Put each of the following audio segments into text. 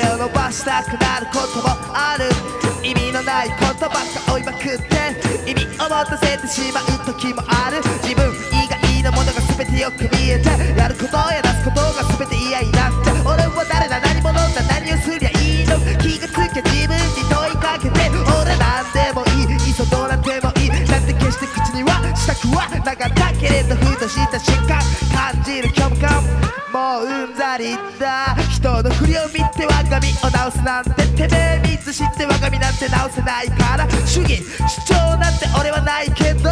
手を伸ばしたくなることもある。意味のないことばっか追いまくって意味を持たせてしまう時もある。くはなかったけれどふとした瞬間感じる虚無感もううんざりだ。人の振りを見て我が身を直すなんててめえ3つ知って我が身なんて直せないから主義主張なんて俺はないけど。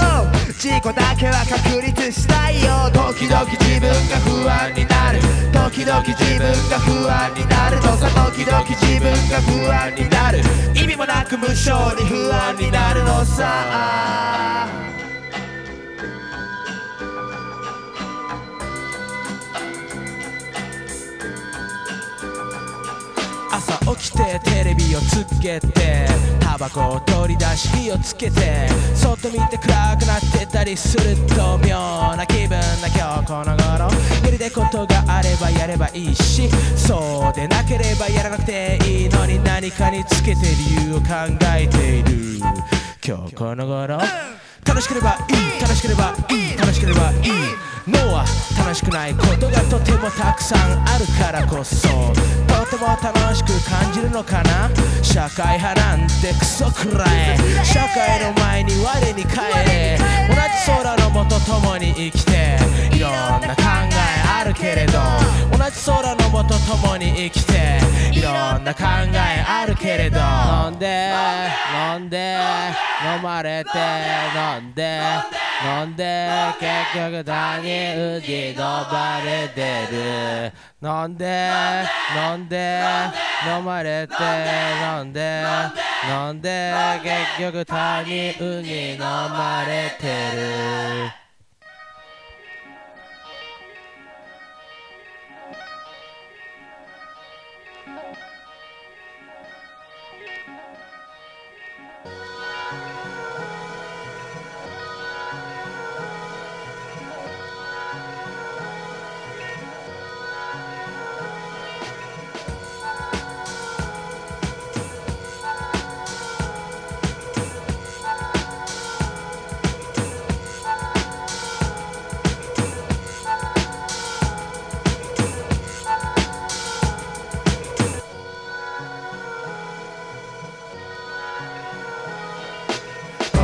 自己だけは確立したいよ。時々自分が不安になる。時々自分が不安になる。のさ時々自分が不安になる。意味もなく無性に不安になるのさ。てテレビをつけてタバコを取り出し火をつけて外見て暗くなってたりすると妙な気分な今日この頃。やりたいことがあればやればいいしそうでなければやらなくていいのに何かにつけて理由を考えている。今日この頃。楽しければいい楽しければいい楽しければいい。脳は楽しくないことがとてもたくさんあるからこそ。ても楽しく感じるのかな？社会派なんてクソくらい。社会の前に我に返れ。同じ空の下共に生きて。いろんな考えあるけれど。同じ空の下共に生きて。いろんな考えあるけれど。飲んで？飲んで？飲まれて。飲んで？飲んで結局谷 udi 飲まれてる？飲んで飲んで飲まれて？飲んで飲んで結局谷 udi 飲まれてる？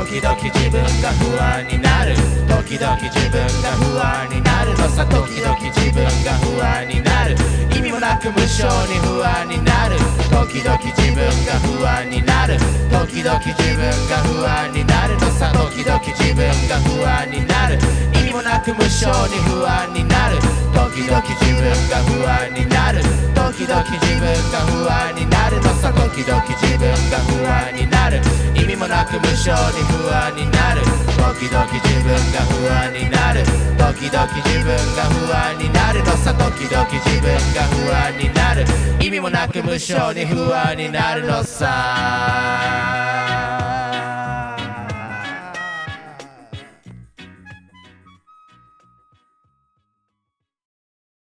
時々自分が不安になる。時々自分が不安になる。のさ時々自分が不安になる。意味もなく無性に不安になる。時々自分が不安になる。時々自分が不安になる。のさ時々自分が不安になる。意味もなく無性に不安になる。時々自分が不安になる。時々自分が不安になる。のさ時々自分が不安になる。意味もなく無性に不安になる時々自分が不安になる。時々自分が不安になる。のさ時々自分が不安になる。意味もなく無性に不安になるのさ。